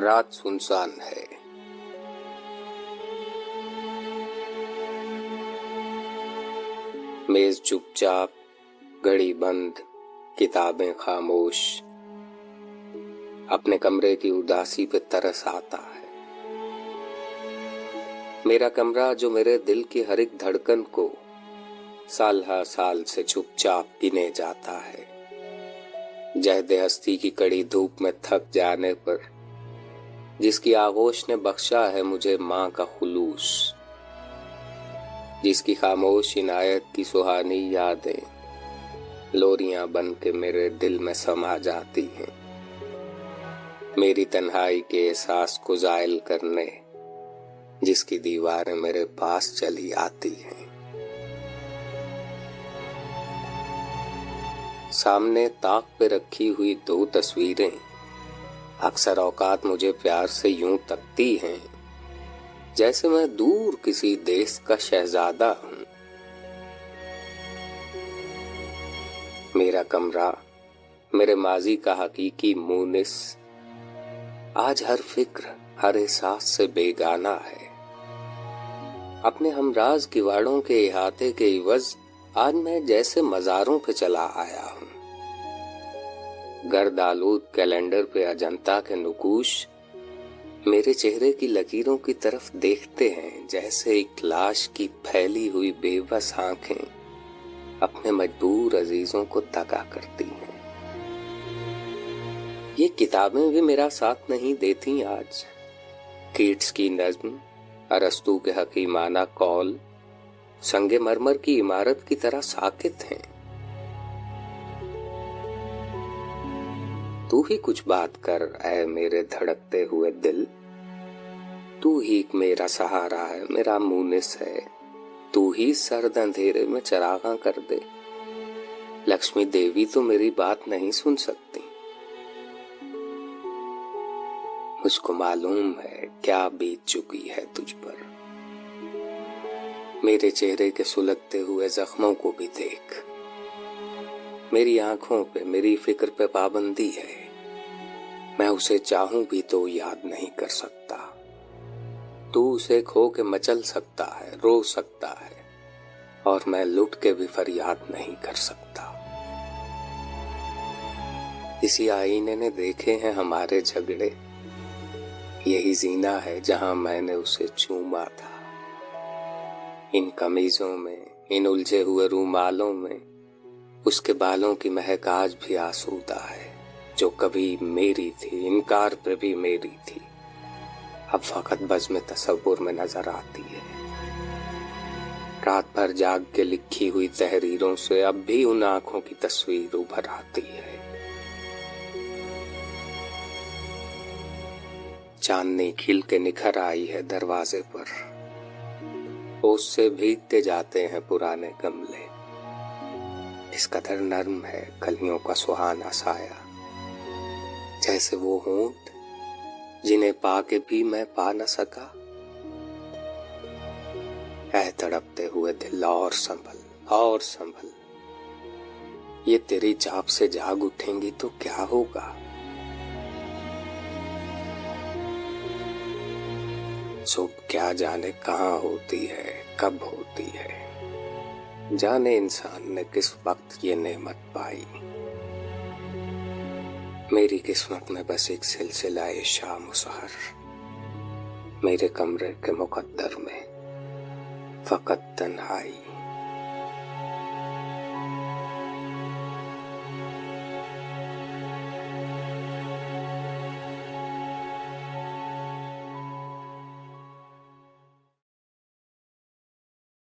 رات سنسان ہے۔ میز چپ چاپ، گھڑی بند، کتابیں خاموش۔ اپنے کمرے کی اداسی پہ ترس آتا ہے۔ میرا کمرہ جو میرے دل کی ہر ایک دھڑکن کو سال ہر سال سے چپ چاپ پینے جاتا ہے۔ جہد ہستی کی کڑی دھوپ میں تھک جانے پر جس کی آغوش نے بخشا ہے مجھے ماں کا خلوص، جس کی خاموش عنایت کی سہانی یادیں لوریاں بن کے میرے دل میں سما جاتی ہیں۔ میری تنہائی کے احساس کو زائل کرنے جس کی دیواریں میرے پاس چلی آتی ہیں۔ سامنے تاک پہ رکھی ہوئی دو تصویریں اکثر اوقات مجھے پیار سے یوں تکتی ہیں جیسے میں دور کسی دیس کا شہزادہ ہوں۔ میرا کمرہ، میرے ماضی کا حقیقی مونس، آج ہر فکر، ہر احساس سے بیگانہ ہے۔ اپنے ہمراز کواڑوں کے احاطے کے عوض آج میں جیسے مزاروں پہ چلا آیا ہوں۔ گرد آلود کیلنڈر پہ اجنتا کے نکوش میرے چہرے کی لکیروں کی طرف دیکھتے ہیں، جیسے ایک لاش کی پھیلی ہوئی بے بس آنکھیں اپنے مجبور عزیزوں کو تگا کرتی ہیں۔ یہ کتابیں بھی میرا ساتھ نہیں دیتی آج۔ کیٹس کی نظم، ارستو کے حکیمانہ کال، سنگ مرمر کی عمارت کی طرح ساکت ہیں۔ تو ہی کچھ بات کر، اے میرے دھڑکتے ہوئے دل۔ تو ہی میرا سہارا ہے، میرا مونس ہے۔ تو ہی سرد اندھیرے میں چراغاں کر دے۔ لکشمی دیوی تو میری بات نہیں سن سکتی۔ مجھ کو معلوم ہے کیا بیت چکی ہے تجھ پر۔ میرے چہرے کے سلگتے ہوئے زخموں کو بھی دیکھ۔ میری آنکھوں پہ، میری فکر پہ پابندی ہے۔ میں اسے چاہوں بھی تو یاد نہیں کر سکتا۔ تو اسے کھو کے مچل سکتا ہے، رو سکتا ہے۔ اور میں لٹ کے بھی فریاد نہیں کر سکتا۔ اسی آئینے نے دیکھے ہیں ہمارے جھگڑے۔ یہی زینا ہے جہاں میں نے اسے چوما تھا۔ ان کمیزوں میں، ان الجھے ہوئے رومالوں میں اس کے بالوں کی مہک آج بھی آسودہ ہے، جو کبھی میری تھی، انکار پہ بھی میری تھی۔ اب فقط بز میں تصور میں نظر آتی ہے۔ رات بھر جاگ کے لکھی ہوئی تحریروں سے اب بھی ان آنکھوں کی تصویر ابھر آتی ہے۔ چاندنی کھل کے نکھر آئی ہے دروازے پر۔ اس سے بھیگتے جاتے ہیں پرانے گملے۔ اس قدر نرم ہے کلیوں کا سہانا سایہ، جیسے وہ ہونٹ جنہیں پا کے بھی میں پا نہ سکا۔ اے تڑپتے ہوئے دل اور سنبھل اور سنبھل۔ یہ تیری چاپ سے جاگ اٹھیں گی تو کیا ہوگا؟ صبح کیا جانے کہاں ہوتی ہے، کب ہوتی ہے؟ جانے انسان نے کس وقت یہ نعمت پائی۔ میری قسمت میں بس ایک سلسلہ شام و سحر۔ میرے کمرے کے مقدر میں فقط تنہائی۔